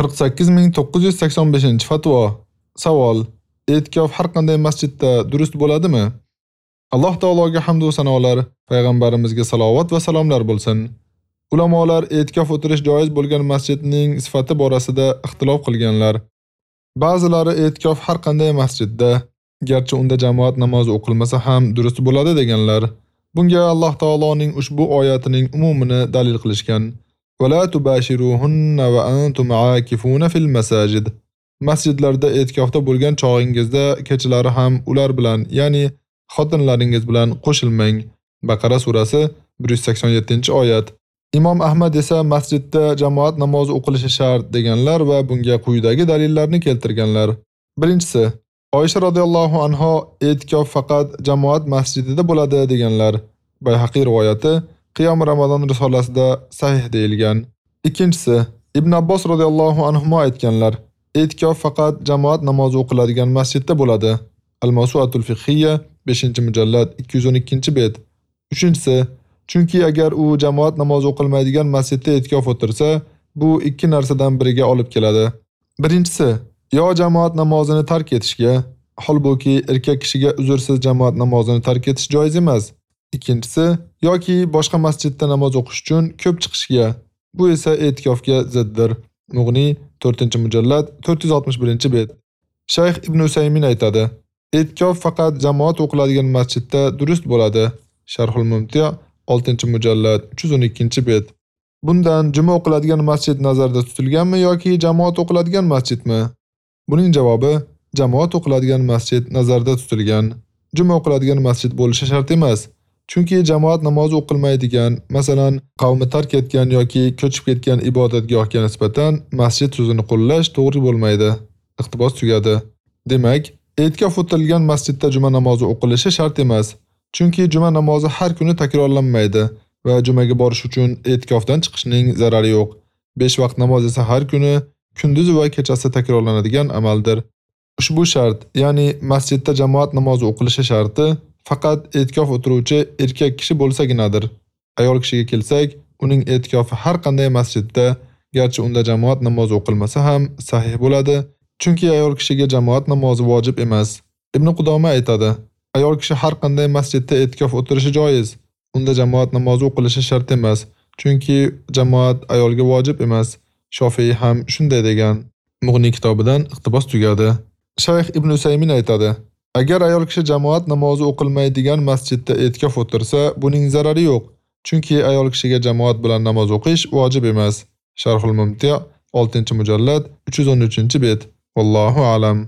48985-fatvo. Savol: E'tikof har qanday masjidda durust bo'ladimi? Alloh taologa hamd va sanolar, payg'ambarimizga salovat va salomlar bo'lsin. Ulamolar e'tikof o'tirish joiz bo'lgan masjidning sifati borasida ixtilof qilganlar. Ba'zilari e'tikof har qanday masjidda, garchi unda jamoat namozi o'qilmasa ham durust bo'ladi deganlar. Bunga Alloh taoloning ushbu oyatining umumini dalil qilishgan. ولا تباشروهن وأنتم عاكفون fil masajid. Masjidlarda e'tikofda bo'lgan chog'ingizda kechalari ham ular bilan, ya'ni xotinlaringiz bilan qo'shilmang. Baqara surasi 187-oyat. Imom Ahmad esa masjidda jamoat namozi o'qilishi shart deganlar va bunga quyidagi dalillarni keltirganlar. Birinchisi, Oysha radhiyallohu anha e'tikof faqat jamoat masjidida bo'ladi deganlar. Bayhaqi rivoyati Qiyom Ramazon risolasida sahih deyilgan. Ikkinchisi, Ibn Abbos radhiyallohu anhu aytganlar: E'tikof faqat jamoat namozi o'qiladigan masjidda bo'ladi. Al-Mawsu'atul Fiqhiyya 5-mujallad 212-bet. Uchinchisi, chunki agar u jamoat namozi o'qilmaydigan masjidda e'tikof o'tirsa, bu ikki narsadan biriga olib keladi. Birinchisi, yo jamoat namozini tark etishga, holbuki erkak kishiga uzrsiz jamoat namozini tark etish joiz emas. Ikkinchisi, yoki boshqa masjidda namoz o'qish uchun ko'p chiqishga. Bu esa e'tikofga ziddir. Mughni 4-mujallad 461-bet. Shayx Ibn Usaymin aytadi: E'tikof faqat jamoat o'qiladigan masjidda durust bo'ladi. Sharhul Mumtiyo 6-mujallad 312-bet. Bundan juma o'qiladigan masjid nazarda tutilganmi yoki jamoat o'qiladigan masjidmi? Buning javobi jamoat o'qiladigan masjid nazarda tutilgan. Juma o'qiladigan masjid bo'lishi shart emas. Chunki jamoat namozi o'qilmaydigan, masalan, qavmi tark etgan yoki ko'chib ketgan ibodatgohga nisbatan masjid tuzini qo'llash to'g'ri bo'lmaydi. Iqtibos tugadi. Demak, e'tikof o'tilgan masjidda juma namozi o'qilishi shart emas. Chunki juma namozi har kuni takrorlanmaydi va jumaga borish uchun e'tikofdan chiqishning zarari yo'q. 5 vaqt namoz esa har kuni kunduz va kechasi takrorlanadigan amaldir. Ushbu shart, ya'ni masjidda jamoat namozi o'qilishi sharti faqat e'tikof o'tiruvchi erkak kishi bo'lsaginadir. Ayol kishiga kelsak, uning e'tikofi har qanday masjidda, garchi unda jamoat namozi o'qilmasa ham sahih bo'ladi, chunki ayol kishiga jamoat namozi vojib emas. Ibn Qudoma aytadi: Ayol kishi har qanday masjidda e'tikof o'tirishi joiz. Unda jamoat namozi o'qilishi shart emas, chunki jamoat ayolga vojib emas. Shofiy ham shunday degan. Mughni kitobidan iqtibos tugadi. Shayx Ibn Usaymin aytadi: Agar ayol kishi jamoat namozi o'qilmaydigan masjidda e'tikof o'tirsa, buning zarari yo'q. Chunki ayol kishiga jamoat bilan namoz o'qish vojib emas. Sharhul Mumti' 6-mujallad 313-bet. Vallohu alam.